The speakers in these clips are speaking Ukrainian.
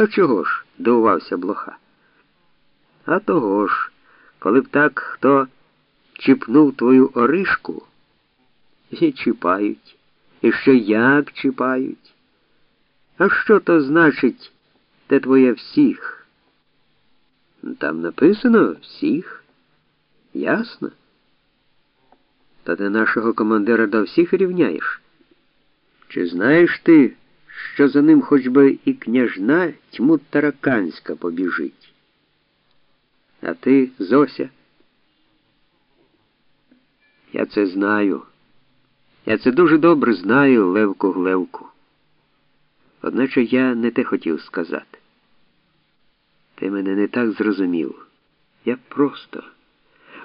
то чого ж? дивувався блоха. А того ж, коли б так хто чіпнув твою оришку, і чіпають, і що як чіпають. А що то значить те твоє всіх? Там написано всіх. Ясно? Та ти нашого командира до всіх рівняєш. Чи знаєш ти, що за ним хоч би і княжна тьму тараканська побіжить? А ти, Зося? Я це знаю. Я це дуже добре знаю, Левку Глевку. Одначе я не те хотів сказати. Ти мене не так зрозумів. Я просто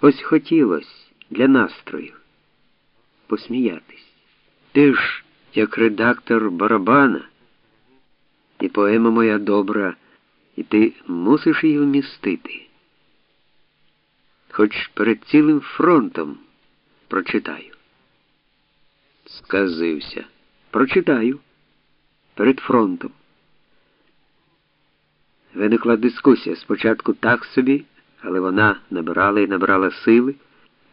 ось хотілося для настрою посміятись. Ти ж, як редактор барабана, і поема моя добра, і ти мусиш її вмістити. Хоч перед цілим фронтом прочитаю. Сказився. Прочитаю перед фронтом. Виникла дискусія спочатку так собі, але вона набирала і набирала сили,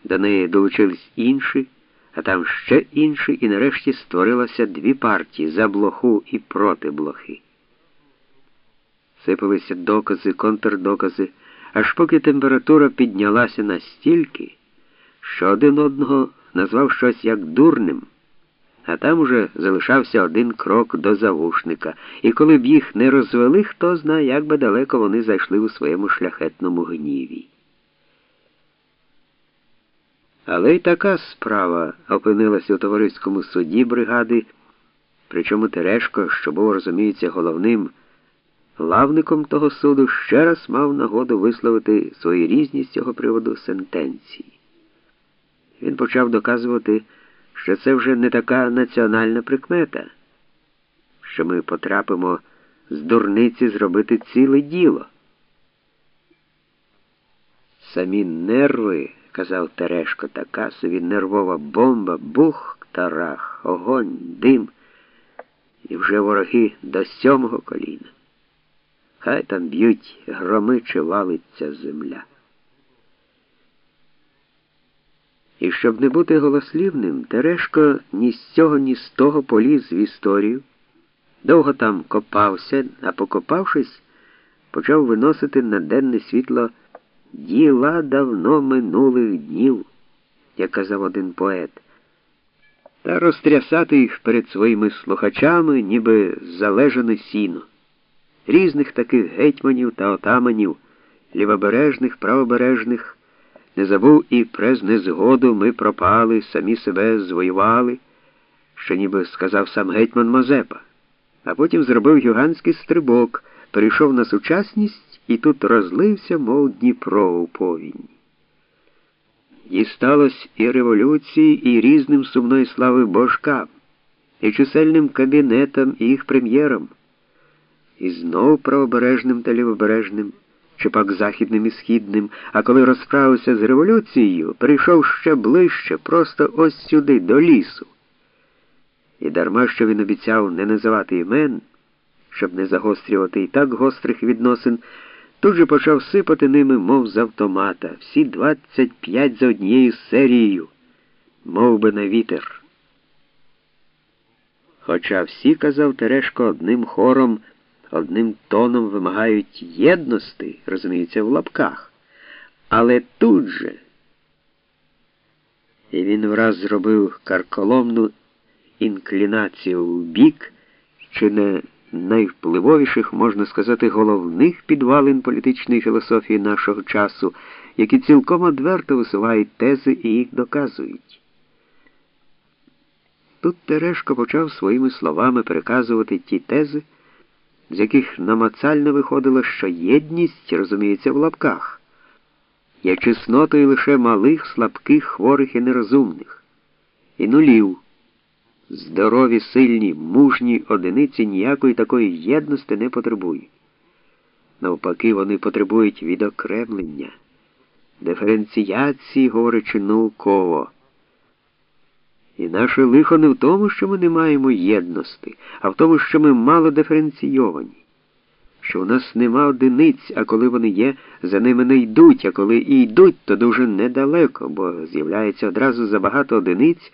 до неї долучились інші, а там ще інші, і нарешті створилося дві партії за блоху і проти блохи. Сипалися докази, контрдокази, аж поки температура піднялася настільки, що один одного назвав щось як дурним а там уже залишався один крок до завушника, і коли б їх не розвели, хто знає, як би далеко вони зайшли у своєму шляхетному гніві. Але й така справа опинилася у товариському суді бригади, причому Терешко, що був, розуміється, головним лавником того суду, ще раз мав нагоду висловити свої різні з цього приводу сентенції. Він почав доказувати що це вже не така національна прикмета, що ми потрапимо з дурниці зробити ціле діло. Самі нерви, казав Терешко, така собі нервова бомба, бух, тарах, огонь, дим, і вже вороги до сьомого коліна. Хай там б'ють громи чи валиться земля. І щоб не бути голослівним, Терешко ні з цього, ні з того поліз в історію, довго там копався, а покопавшись, почав виносити на денне світло діла давно минулих днів, як казав один поет, та розтрясати їх перед своїми слухачами, ніби залежане сіно, різних таких гетьманів та отаманів, лівобережних, правобережних. Не забув і през незгоду ми пропали, самі себе звоювали, що ніби сказав сам гетьман Мазепа, а потім зробив юганський стрибок, перейшов на сучасність і тут розлився, мов Дніпро у повінь. Дісталось і революції, і різним сумної слави божкам, і чисельним кабінетам, і їх прем'єрам, і знов правобережним та лівобережним чи пак західним і східним, а коли розправився з революцією, прийшов ще ближче, просто ось сюди, до лісу. І дарма що він обіцяв не називати імен, щоб не загострювати і так гострих відносин, тут же почав сипати ними, мов з автомата, всі 25 за однією серією, мов би на вітер. Хоча всі, казав Терешко, одним хором одним тоном вимагають єдності, розуміється, в лапках. Але тут же, і він враз зробив карколомну інклінацію в бік, чи не найвпливовіших, можна сказати, головних підвалин політичної філософії нашого часу, які цілком одверто висувають тези і їх доказують. Тут Терешко почав своїми словами переказувати ті тези з яких намацально виходило, що єдність, розуміється, в лапках, є чеснотою лише малих, слабких, хворих і нерозумних, і нулів. Здорові, сильні, мужні одиниці ніякої такої єдності не потребують. Навпаки, вони потребують відокремлення, диференціації, говорячи науково. І наше лихо не в тому, що ми не маємо єдності, а в тому, що ми мало диференційовані. що у нас нема одиниць, а коли вони є, за ними не йдуть, а коли і йдуть, то дуже недалеко, бо з'являється одразу забагато одиниць.